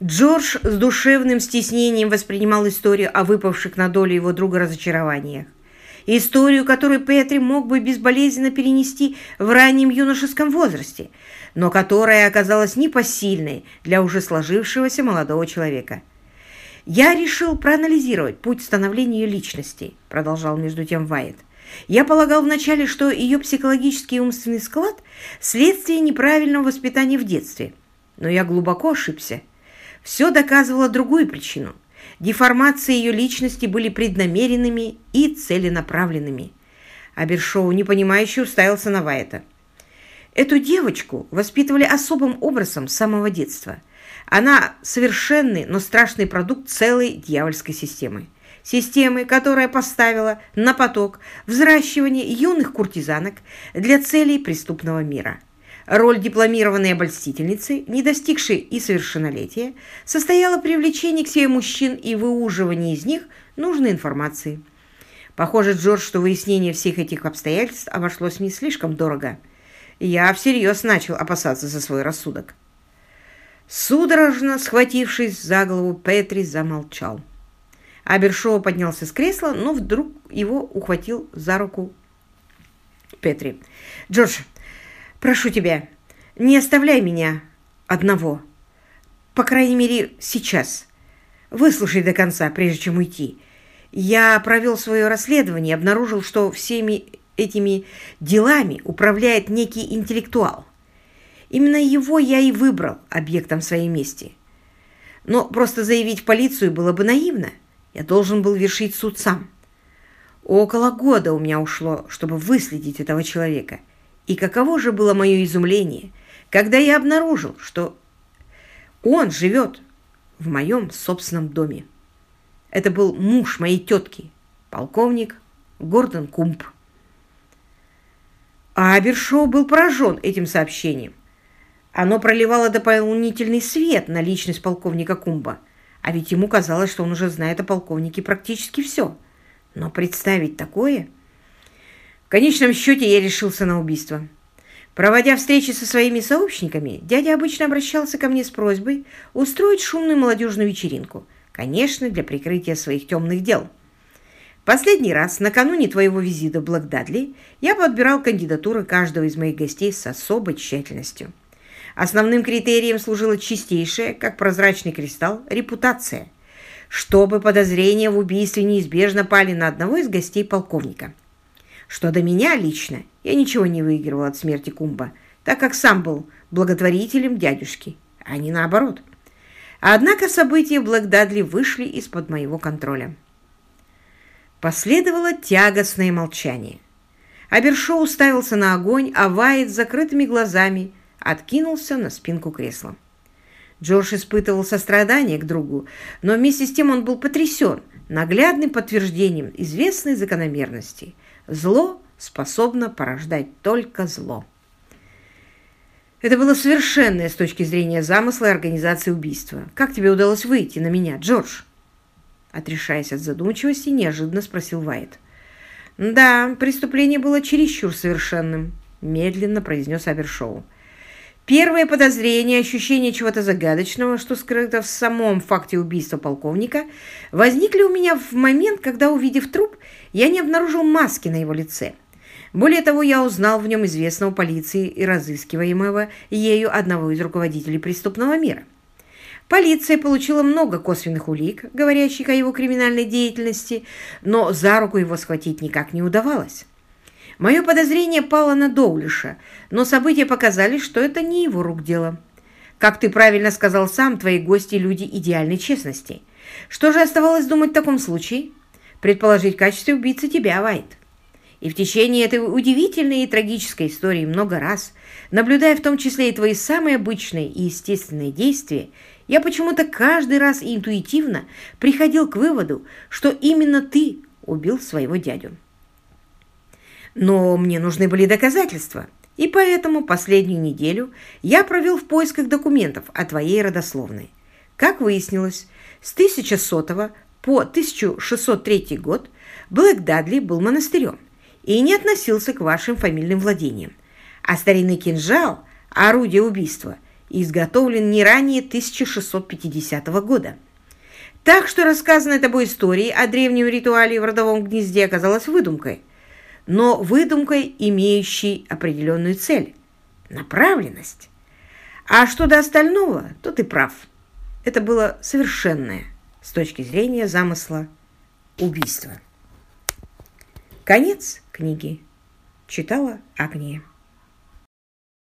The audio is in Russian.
Джордж с душевным стеснением воспринимал историю о выпавших на долю его друга разочарованиях. Историю, которую Петри мог бы безболезненно перенести в раннем юношеском возрасте, но которая оказалась непосильной для уже сложившегося молодого человека. «Я решил проанализировать путь становления ее личности», продолжал между тем Вайет. «Я полагал вначале, что ее психологический и умственный склад – следствие неправильного воспитания в детстве. Но я глубоко ошибся. Все доказывало другую причину. Деформации ее личности были преднамеренными и целенаправленными. Абершоу, непонимающе, уставился на Вайета. Эту девочку воспитывали особым образом с самого детства. Она совершенный, но страшный продукт целой дьявольской системы. Системы, которая поставила на поток взращивание юных куртизанок для целей преступного мира – Роль дипломированной обольстительницы, не достигшей и совершеннолетия, состояла в привлечении к себе мужчин и выуживании из них нужной информации. Похоже, Джордж, что выяснение всех этих обстоятельств обошлось мне слишком дорого. Я всерьез начал опасаться за свой рассудок. Судорожно схватившись за голову, Петри замолчал. Абершоу поднялся с кресла, но вдруг его ухватил за руку Петри. «Джордж, Прошу тебя, не оставляй меня одного. По крайней мере, сейчас. Выслушай до конца, прежде чем уйти. Я провел свое расследование и обнаружил, что всеми этими делами управляет некий интеллектуал. Именно его я и выбрал объектом своей мести. Но просто заявить в полицию было бы наивно. Я должен был вершить суд сам. Около года у меня ушло, чтобы выследить этого человека. И каково же было мое изумление, когда я обнаружил, что он живет в моем собственном доме. Это был муж моей тетки, полковник Гордон Кумп. Абершоу был поражен этим сообщением. Оно проливало дополнительный свет на личность полковника Кумба, а ведь ему казалось, что он уже знает о полковнике практически все. Но представить такое... В конечном счете я решился на убийство. Проводя встречи со своими сообщниками, дядя обычно обращался ко мне с просьбой устроить шумную молодежную вечеринку, конечно, для прикрытия своих темных дел. Последний раз, накануне твоего визита в Блэкдадли, я подбирал кандидатуры каждого из моих гостей с особой тщательностью. Основным критерием служила чистейшая, как прозрачный кристалл, репутация, чтобы подозрения в убийстве неизбежно пали на одного из гостей полковника – что до меня лично, я ничего не выигрывал от смерти Кумба, так как сам был благотворителем дядюшки, а не наоборот. Однако события в Блэкдадли вышли из-под моего контроля. Последовало тягостное молчание. Абершоу уставился на огонь, а Вайт с закрытыми глазами откинулся на спинку кресла. Джордж испытывал сострадание к другу, но вместе с тем он был потрясен наглядным подтверждением известной закономерности – Зло способно порождать только зло. Это было совершенное с точки зрения замысла и организации убийства. Как тебе удалось выйти на меня, Джордж? Отрешаясь от задумчивости, неожиданно спросил Вайт. «Да, преступление было чересчур совершенным», — медленно произнес Авершоу. Первое подозрение, ощущение чего-то загадочного, что скрыто в самом факте убийства полковника, возникли у меня в момент, когда, увидев труп, я не обнаружил маски на его лице. Более того, я узнал в нем известного полиции и разыскиваемого ею одного из руководителей преступного мира. Полиция получила много косвенных улик, говорящих о его криминальной деятельности, но за руку его схватить никак не удавалось. Мое подозрение пало на Доулиша, но события показали, что это не его рук дело. Как ты правильно сказал сам, твои гости – люди идеальной честности. Что же оставалось думать в таком случае? Предположить в качестве убийцы тебя, Вайт. И в течение этой удивительной и трагической истории много раз, наблюдая в том числе и твои самые обычные и естественные действия, я почему-то каждый раз интуитивно приходил к выводу, что именно ты убил своего дядю. Но мне нужны были доказательства, и поэтому последнюю неделю я провел в поисках документов о твоей родословной. Как выяснилось, с 1100 по 1603 год Блэк Дадли был монастырем и не относился к вашим фамильным владениям, а старинный кинжал, орудие убийства, изготовлен не ранее 1650 года. Так что рассказанная тобой история о древнем ритуале в родовом гнезде оказалась выдумкой, но выдумкой, имеющей определенную цель – направленность. А что до остального, то ты прав. Это было совершенное, с точки зрения замысла, убийство. Конец книги. Читала Агния.